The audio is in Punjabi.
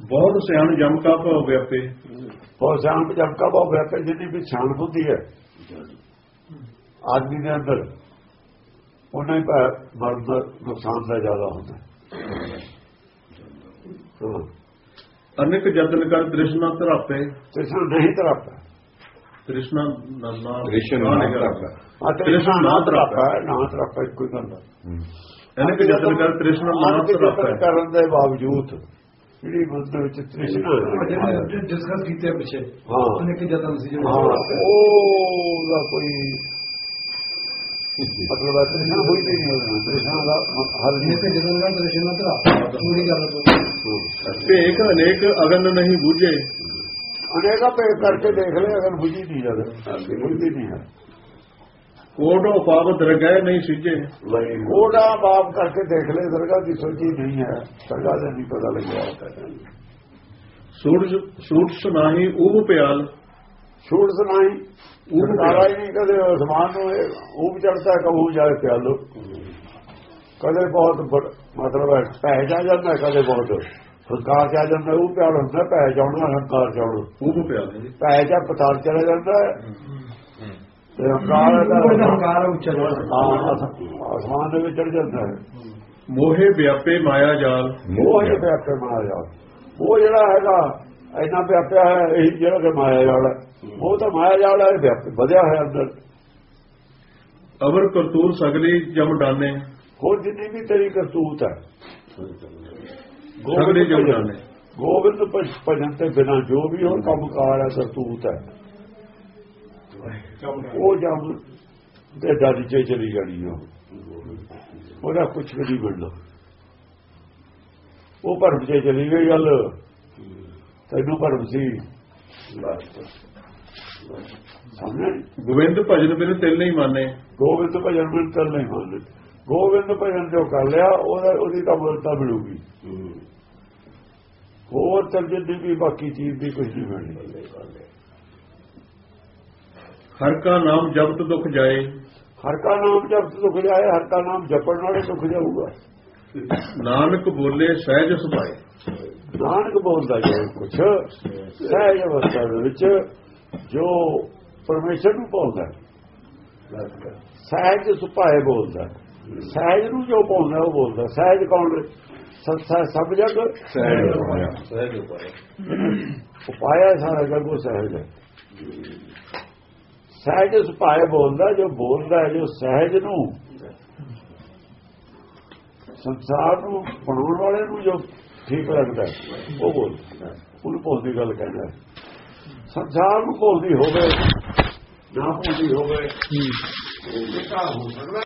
ਬਹੁਤ ਸਿਆਣ ਜਮ ਕਾ ਭਉ ਵਿਆਪੇ ਬਹੁਤ ਸਿਆਣ ਜਦ ਕਾ ਬਹੁਤ ਵਿਆਪੇ ਜਿੰਨੀ ਵੀ ਸਿਆਣ ਹੁੰਦੀ ਹੈ ਆਦਮੀ ਦੇ ਅੰਦਰ ਉਹਨਾਂ ਹੀ ਭੈ- ਮਰਨ ਦਾ ਨੁਕਸਾਨ ਦਾ ਜ਼ਿਆਦਾ ਹੁੰਦਾ ਹੈ। ਹਾਂ ਅਨੇਕ ਜਤਨ ਕਰ ਤ੍ਰਿਸ਼ਨਾ ਧਰਾਪੇ ਤ੍ਰਿਸ਼ਨਾ ਨਹੀਂ ਤਰਾਪਾ ਤ੍ਰਿਸ਼ਨਾ ਨਾ ਨਾ ਤ੍ਰਿਸ਼ਨਾ ਨਾ ਨਾ ਲਿਖਿਆ ਧਰਾਪੈ। ਆ ਤ੍ਰਿਸ਼ਨਾ ਨਾ ਤਰਾਪਾ ਨਾ ਤਰਾਪਾ ਕੋਈ ਗੱਲ ਨਹੀਂ ਅਨੇਕ ਜਤਨ ਕਰ ਤ੍ਰਿਸ਼ਨਾ ਨਾ ਅਨੇਕ ਯਤਨ ਧਰਾਪੇ ਕਰਨ ਦੇ ਬਾਵਜੂਦ ਜਿਹੜੀ ਦੇ ਵਿੱਚ ਤ੍ਰਿਸ਼ਨਾ ਡਿਸਕਸ ਕੀਤੇ ਪਿੱਛੇ ਹਾਂ। ਅਨੇਕ ਜਤਨ ਸੀ ਹਾਂ। ਉਹਦਾ ਕੋਈ ਮਤਲਬ ਤ੍ਰਿਸ਼ਨਾ ਹੋਈ ਨਹੀਂ ਨਾਲ। ਤ੍ਰਿਸ਼ਨਾ ਦਾ ਹੱਲ ਨਹੀਂ। ਅਨੇਕ ਜਤਨ ਦਾ ਦਰਸ਼ਨ ਤਰਾ ਪੂਰੀ ਗੱਲ ਭੇਖ ਅਨੇਕ ਅਗਨ ਨਹੀਂ ਬੁਝੇ। ਅਨੇਕਾਂ ਪੇ ਕਰਕੇ ਦੇਖ ਲੈ ਅਗਰ ਬੁਝੀ ਨਹੀਂ ਜਦ। ਬੁਝੀ ਨਹੀਂ ਹੈ। ਕੋਟ ਉਪਾਵ ਦਰਗਹਿ ਨਹੀਂ ਸਿਜੇ ਉਹਦਾ ਬਾਪ ਕਰਕੇ ਦੇਖ ਲੈ ਦਰਗਾਹ ਦੀ ਸੋਚੀ ਨਹੀਂ ਹੈ। ਦਰਗਾਹ ਦੇ ਨਹੀਂ ਪਤਾ ਲੱਗਿਆ। ਸੂਰਜ ਸੂਟ ਸੁਨਾਹੀ ਉਹ ਪਿਆਲ। ਛੂਟ ਸੁਣਾਈ ਉਹ ਸਰਕਾਰਾ ਹੀ ਨਹੀਂ ਕਦੇ ਅਸਮਾਨ ਨੂੰ ਉਹ ਚੜਦਾ ਕਬੂ ਜਾਏ ਪਿਆਲੋ। ਕਦੇ ਬਹੁਤ ਮਤਲਬ ਹੈ ਪੈ ਜਾ ਜਾਂਦਾ ਕਦੇ ਬਹੁਤ। ਹੰਕਾਰ ਜਾ ਜਾਂਦਾ ਉਹ ਪਿਆਲ ਹੁੰਦਾ ਪੈ ਜਾਉਣਾ ਹੰਕਾਰ ਜਾਉਣਾ ਉਹ ਪਿਆਲ ਪੈ ਜਾ। ਪਤਾਲ ਚਲਾ ਜਾਂਦਾ। ਹੰਕਾਰ ਦਾ ਵਿੱਚ ਚੜ ਜਾਂਦਾ ਹੈ। ਮੋਹੇ ਵਿਆਪੇ ਮਾਇਆ ਜਾਲ। ਉਹ ਹੀ ਵਿਆਪਿਆ ਮਾਇਆ ਉਹ ਜਿਹੜਾ ਹੈਗਾ ਇੰਨਾ ਵਿਆਪਿਆ ਹੈ ਇਹ ਜਿਹੜਾ ਕਿ ਮਾਇਆ ਜਾਲ ਹੈ। ਉਹ ਤਾਂ ਮਾਇਆ ਜਾਲ ਹੈ ਵਿਆਪ ਵਧਿਆ ਹੋਇਆ ਅੰਦਰ। ਅਵਰ ਕਰਤੂਰ ਸਗਲੀ ਜਮ ਡਾਨੇ। ਹੋਰ ਜਿੰਨੀ ਵੀ ਤੇਰੀ ਕਰਤੂਤ ਹੈ। ਸਗਲੀ ਜਮ ਡਾਨੇ। ਗੋਬਿੰਦ ਭਜ- ਭਜਨ ਤੇ ਬਿਨਾ ਜੋ ਵੀ ਹੋਰ ਕੰਮਕਾਰ ਹੈ ਕਰਤੂਤ ਹੈ। ਉਹ ਜਮ ਤੇ ਦਾਦੀ ਚ ਚਲੀ ਜਾਣੀ ਉਹ ਉਹਦਾ ਕੁਝ ਵੀ ਨਹੀਂ ਬਣਨਾ ਉਹ ਭਰਮ ਚ ਚਲੀ ਗਈ ਗੱਲ। ਤੈਨੂੰ ਭਰਮ ਸੀ? ਗੋਬਿੰਦ ਭਜਨ ਬਿਨ ਤਿਲ ਨਹੀਂ ਮਾਨੇ। ਗੋਬਿੰਦ ਭਜਨ ਬਿਨ ਚੱਲ ਨਹੀਂ ਮੰਨਦੇ ਗੋਬਿੰਦ ਭਜਨ ਜੋ ਕਰ ਲਿਆ ਉਹਦਾ ਉਹਦੀ ਤਾਂ ਮੁਲਤਾ ਮਿਲੂਗੀ। ਹੋਰ ਚੱਲ ਜਿੰਨੀ ਵੀ ਬਾਕੀ ਚੀਜ਼ ਦੀ ਕੁਝ ਨਹੀਂ ਮਿਲਣੀ। ਹਰ ਕਾ ਨਾਮ ਜਪਤ ਦੁਖ ਜਾਏ। ਹਰ ਕਾ ਨਾਮ ਜਪ ਦੁੱਖ ਜਾਏ ਹਰ ਕਾ ਨਾਮ ਜਪਣ ਨਾਲੇ ਦੁੱਖ ਜਾਊਗਾ। ਨਾਨਕ ਬੋਲੇ ਸਹਿਜ ਸੁਭਾਏ। ਨਾਨਕ ਬੋਲਦਾ ਜੋ ਕੁਛ ਸਹਿਜ ਅਵਸਥਾ ਦੇ ਵਿੱਚ ਜੋ ਪਰਮੇਸ਼ਰ ਨੂੰ ਬੋਲਦਾ ਸਹਿਜ ਸੁਭਾਏ ਬੋਲਦਾ ਸਹਿਜ ਨੂੰ ਜੋ ਬੋਲਦਾ ਉਹ ਬੋਲਦਾ ਸਹਿਜ ਕੌਣ ਸੰਸਾ ਸਭ ਜਗ। ਸਹਿਜ ਹੋਇਆ ਸਹਿਜ ਉਪਾਏ ਉਪਾਇਆ ਸਾਰਾ ਜਗ ਉਹ ਸਹਿਜ ਹੈ। ਸਹਿਜ ਸੁਭਾਏ ਬੋਲਦਾ ਜੋ ਬੋਲਦਾ ਹੈ ਜੋ ਸਹਿਜ ਨੂੰ ਸੰਸਾਰ ਨੂੰ ਬਣਾਉਣ ਵਾਲੇ ਨੂੰ ਜੋ ਠੀਕ ਲੱਗਦਾ ਉਹ ਬੋਲਦਾ ਉਹਨੂੰ ਭੁੱਲ ਦੀ ਗੱਲ ਕਹਿੰਦਾ। ਸੰਸਾਰ ਨੂੰ ਭੁੱਲਦੀ ਹੋਵੇ ਨਾ ਭੁੱਲਦੀ ਹੋਵੇ ਉਹ ਕਿਤਾ ਹੋ ਸਕਦਾ